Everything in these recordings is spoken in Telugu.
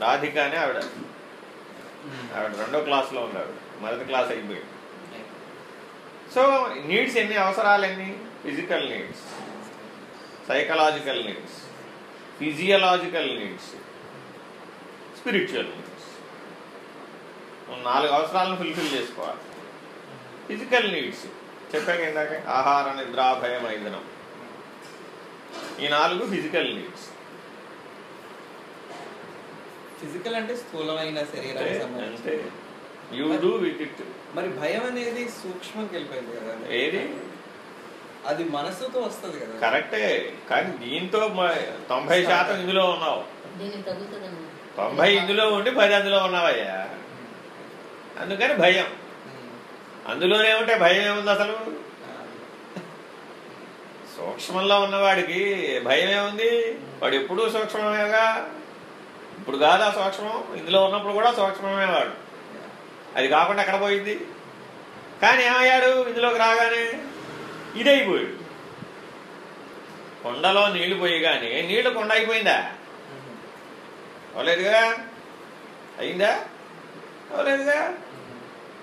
రాధిక అని ఆవిడ ఆవిడ రెండో క్లాస్లో ఉంది ఆవిడ మొదటి క్లాస్ అయిపోయింది. సో నీడ్స్ ఎన్ని? అవసరాలు ఎన్ని physical needs. Psychological needs. Physiological needs. Spiritual needs. నాలుగు అవసరాలను ఫుల్ఫిల్ చేసుకోవాలి. Physical needs. చెప్పాక ఇందాక ఆహార నిద్ర భయం ఐదనం ఈ నాలుగు ఫిజికల్ నీడ్స్. ఫిజికల్ అంటే స్థూలమైన శరీరానికి అంతే సంబంధించి యూ డూ విత్ ఇట్ మరి భయం అనేది సూక్ష్మంకి వెళ్ళిపోయింది కదా ఏది? అది మనసుతో వస్తుంది కదా. కరెక్టే. కానీ దీంతో తొంభై శాతం ఇందులో ఉన్నావు. తొంభై ఇందులో ఉండి పది అందులో ఉన్నావయ్యా. అందుకని భయం. అందులోనే ఉంటే భయం ఏముంది అసలు. సూక్ష్మంలో ఉన్నవాడికి భయం ఏముంది? వాడు ఎప్పుడూ సూక్ష్మమేగా. ఇప్పుడు కాదా సూక్ష్మం ఇందులో ఉన్నప్పుడు కూడా సూక్ష్మమే వాడు. అది కాకుండా ఎక్కడ పోయింది? కానీ ఏమయ్యాడు? ఇందులోకి రాగానే ఇదైపోయాడు కొండలో నీళ్ళు పోయి కానీ నీళ్ళు కొండ అయిపోయిందా? అవలేదుగా అయిందా? అవలేదుగా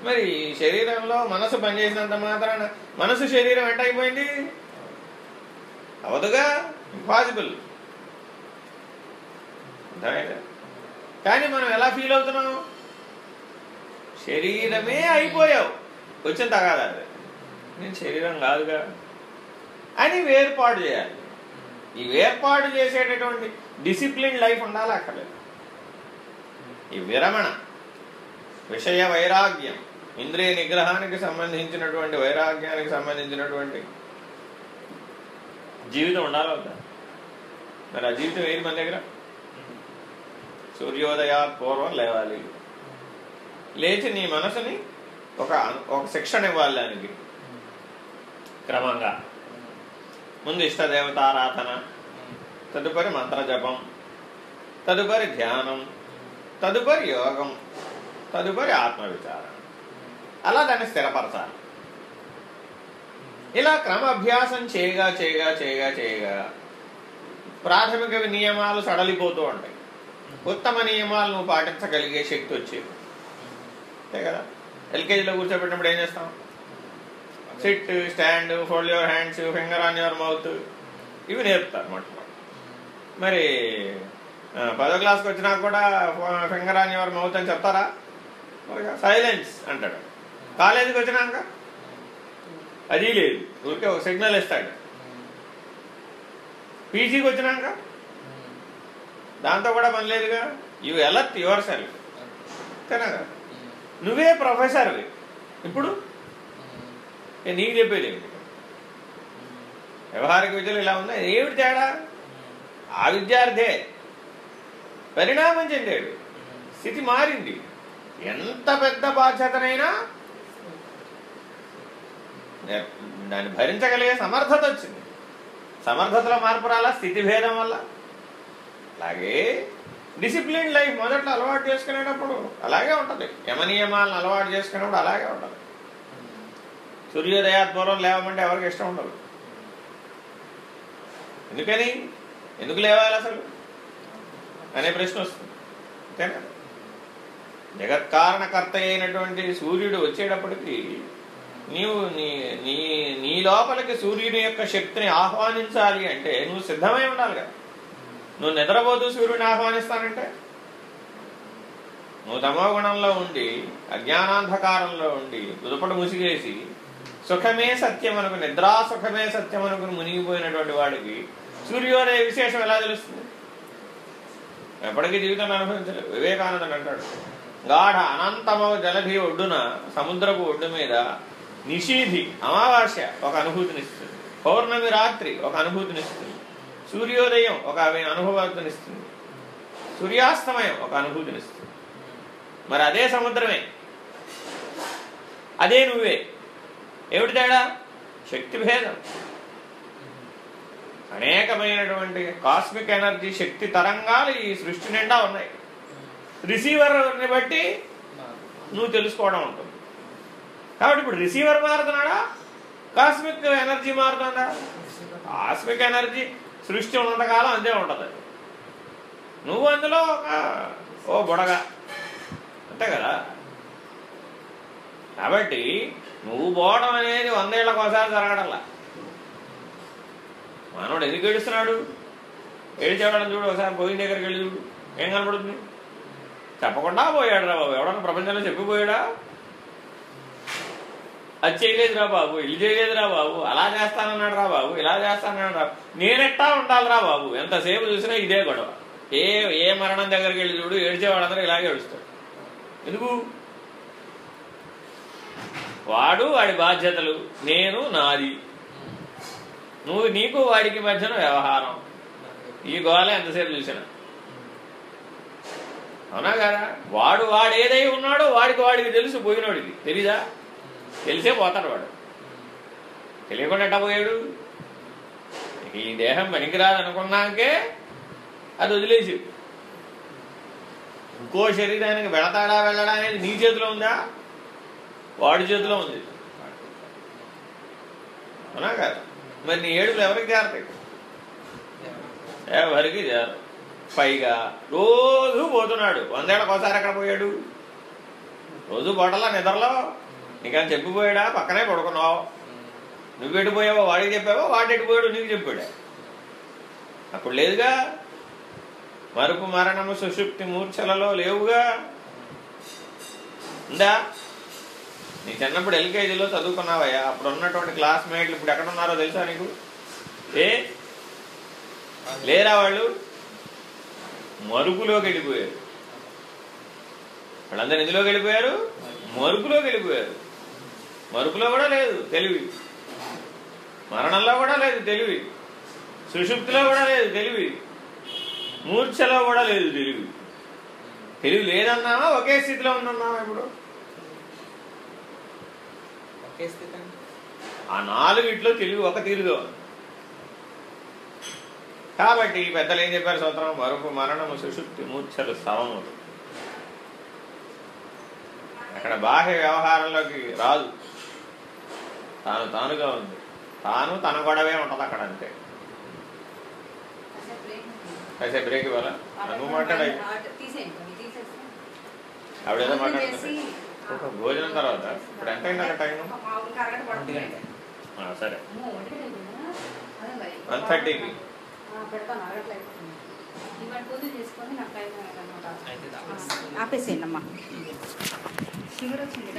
మరి శరీరంలో మనసు పనిచేసినంత మాత్రాన మనసు శరీరం ఎంత అయిపోయింది? అవదుగా? ఇంపాసిబుల్. అర్థమైందా? కానీ మనం ఎలా ఫీల్ అవుతున్నాం? శరీరమే అయిపోయావు. వచ్చిన తగాదా నేను శరీరం కాదుగా. అని వేర్పాటు చేయాలి. ఈ వేర్పాటు చేసేటటువంటి డిసిప్లిన్ లైఫ్ ఉండాలి అక్కడ. ఈ విరమణ విషయ వైరాగ్యం ఇంద్రియ నిగ్రహానికి సంబంధించినటువంటి వైరాగ్యానికి సంబంధించినటువంటి జీవితం ఉండాలి మరి ఆ జీవితం ఏది మన దగ్గర? సూర్యోదయా పూర్వం లేవాలి. లేచి నీ మనసుని ఒక ఒక శిక్షణ ఇవ్వాలి దానికి. క్రమంగా. ముందు ఇష్టదేవతారాధన తదుపరి మంత్ర జపం తదుపరి ధ్యానం తదుపరి యోగం తదుపరి ఆత్మవిచారం. అలా దాన్ని స్థిరపరచాలి. ఇలా క్రమాభ్యాసం చేయగా చేయగా చేయగా చేయగా ప్రాథమిక నియమాలు సడలిపోతూ ఉంటాయి. ఉత్తమ నియమాలు నువ్వు పాటించగలిగే శక్తి వచ్చేది. అంతే కదా? ఎల్కేజీలో కూర్చోబెట్టినప్పుడు ఏం చేస్తాం? Sit stand fold your hands finger on your mouth ఇవి నేర్పుతారు మొట్టమొదటి మరి పదో క్లాస్కి వచ్చినా కూడా ఫింగర్ ఆన్ యువర్ మౌత్ అని చెప్తారా? సైలెన్స్ అంటాడు. కాలేజీకి వచ్చినాక? అది లేదు. ఊరికే ఒక సిగ్నల్ ఇస్తాడు. పీజీకి వచ్చినాక? దాంతో కూడా పని లేదుగా. యు ఎలర్ట్ యువర్ సెల్ఫ్ అంతేనా నువ్వే ప్రొఫెసర్వి ఇప్పుడు? నీకు చెప్పేది ఏమిటి? వ్యవహారిక విద్యలో ఇలా ఉందా ఏమిటి తేడా? ఆ విద్యార్థే పరిణామం చెందాడు. స్థితి మారింది. ఎంత పెద్ద బాధ్యతనైనా దాన్ని భరించగలిగే సమర్థత వచ్చింది. సమర్థతలో మార్పు రాలా? స్థితి భేదం వల్ల. అలాగే డిసిప్లిన్ లైఫ్ మొదట్లో అలవాటు చేసుకునేటప్పుడు అలాగే ఉంటుంది. యమనియమాలను అలవాటు చేసుకునేప్పుడు అలాగే ఉంటుంది. సూర్యోదయాత్మూలం లేవమంటే ఎవరికి ఇష్టం ఉండదు. ఎందుకని? ఎందుకు లేవాలి అసలు? అనే ప్రశ్న వస్తుంది. అంతేనా? జగత్కారణకర్త అయినటువంటి సూర్యుడు వచ్చేటప్పటికి నీవు నీ నీ నీ లోపలికి సూర్యుని యొక్క శక్తిని ఆహ్వానించాలి అంటే నువ్వు సిద్ధమై ఉండాలి కదా నువ్వు నిద్రపోతూ సూర్యుని ఆహ్వానిస్తానంటే? నువ్వు తమో గుణంలో ఉండి అజ్ఞానాంధకారంలో ఉండి దుదుపట ముసిగేసి సుఖమే సత్యం అనుకుని నిద్రా సుఖమే సత్యం అనుకుని మునిగిపోయినటువంటి వాడికి సూర్యోదయ విశేషం ఎలా తెలుస్తుంది? ఎప్పటికీ జీవితాన్ని అనుభవించలేదు. వివేకానందుడు అంటాడు గాఢ అనంతమవ జలధి ఒడ్డున సముద్రపు ఒడ్డు మీద నిషీధి అమావాస్య ఒక అనుభూతినిస్తుంది. పౌర్ణమి రాత్రి ఒక అనుభూతినిస్తుంది. సూర్యోదయం ఒక అనుభవానిస్తుంది సూర్యాస్తమయం ఒక అనుభూతినిస్తుంది. మరి అదే సముద్రమే. అదే నువ్వే. ఏమిటి తేడా? శక్తి భేదం. అనేకమైనటువంటి కాస్మిక్ ఎనర్జీ శక్తి తరంగాలు ఈ సృష్టి నిండా ఉన్నాయి. రిసీవర్ని బట్టి నువ్వు తెలుసుకోవడం ఉంటుంది. కాబట్టి ఇప్పుడు రిసీవర్ మారుతున్నాడా? కాస్మిక్ ఎనర్జీ మారుతుందా? Cosmic energy. సృష్టి ఉన్నంతకాలం అంతే ఉంటుంది. నువ్వు అందులో ఒక ఓ బుడగ. అంతే కదా? కాబట్టి నువ్వు పోవడం అనేది వందేళ్ళకు ఒకసారి జరగడంలా. మానవుడు ఎందుకు ఏడుస్తున్నాడు? ఏడిచేవాడని చూడు ఒకసారి పోయిన దగ్గరికి వెళ్ళి చూడు. ఏం కనపడుతుంది చెప్పకుండా పోయాడు రా బాబు. ఎవడన్నా ప్రపంచంలో చెప్పిపోయాడా? అది చేయలేదురా బాబు ఇది చేయలేదురా బాబు అలా చేస్తానన్నాడు రా బాబు ఇలా చేస్తానన్నాడు రా నేనెట్టా ఉండాలిరా బాబు. ఎంతసేపు చూసినా ఇదే గొడవ. ఏ ఏ మరణం దగ్గరికి వెళ్ళి చూడు ఏడ్చేవాడందరూ ఇలాగే ఏడుస్తాడు ఎందుకు? వాడు వాడి బాధ్యతలు నేను నాది. నువ్వు నీకు వాడికి మధ్యన వ్యవహారం. ఈ గోళ ఎంతసేపు చూసినా. అవునా కదా? వాడు వాడు ఏదై ఉన్నాడో వాడికి వాడికి తెలుసు పోయినోడికి. తెలీదా? తెలిసే పోతాడు వాడు. తెలియకుండా ఎట్టా పోయాడు? ఈ దేహం పనికిరాదు అనుకున్నాకే అది వదిలేసి. ఇంకో శరీరానికి వెళతాడా వెళ్ళడా అనేది నీ చేతిలో ఉందా? వాడి చేతిలో ఉంది. అవునా కదా. మరి నీ ఏడుపులు ఎవరికి చేరతాయి ఎవరికి జారు పైగా రోజు పోతున్నాడు. వందేళ్ళకోసారి ఎక్కడ పోయాడు? రోజు పోటలా నిద్రలో నీకని చెప్పిపోయాడా? పక్కనే పడుకున్నావు. నువ్వు ఎడిపోయావో వాడికి చెప్పావో వాడు ఎడిపోయాడు నీకు చెప్పాడా? అప్పుడు లేదుగా. మరుపు మరణము సుషుప్తి మూర్ఛలలో లేవుగా. ఉందా? నీ చిన్నప్పుడు ఎల్కేజీలో చదువుకున్నావయ్యా. అప్పుడు ఉన్నటువంటి క్లాస్మేట్లు ఇప్పుడు ఎక్కడ ఉన్నారో తెలుసా నీకు? ఏ? లేరా వాళ్ళు? మరుపులోకి వెళ్ళిపోయారు. వాళ్ళందరూ ఎందులోకి వెళ్ళిపోయారు? మరుపులోకి వెళ్ళిపోయారు. మరుపులో కూడా లేదు తెలివి. మరణంలో కూడా లేదు తెలివి. సుషుప్తిలో కూడా లేదు తెలివి. మూర్ఛలో కూడా లేదు తెలివి. తెలివి లేదన్నావా? ఒకే స్థితిలో ఉందన్నావా ఇప్పుడు. ఆ నాలుగిట్లో తెలివి ఒక తీరుగా ఉంది కాబట్టి పెద్దలు ఏం చెప్పారు సూత్రం? మరొక మరణము సుషుప్తి మూర్ఛలు సమములు అక్కడ బాహ్య వ్యవహారంలోకి రాదు. తాను తానుగా ఉంది. తాను తన గొడవే ఉంటది అక్కడ అంతే. అయితే బ్రేక్ ఇవ్వాలా? నువ్వు ఆవిడేదో మాట్లాడుతుంది ఒక భోజనం తర్వాత? ఇప్పుడు ఎంత అయింది అక్కడ టైం సరే. వన్ థర్టీకి. ఆపేసేయండి అమ్మా. షుగర్ వచ్చింది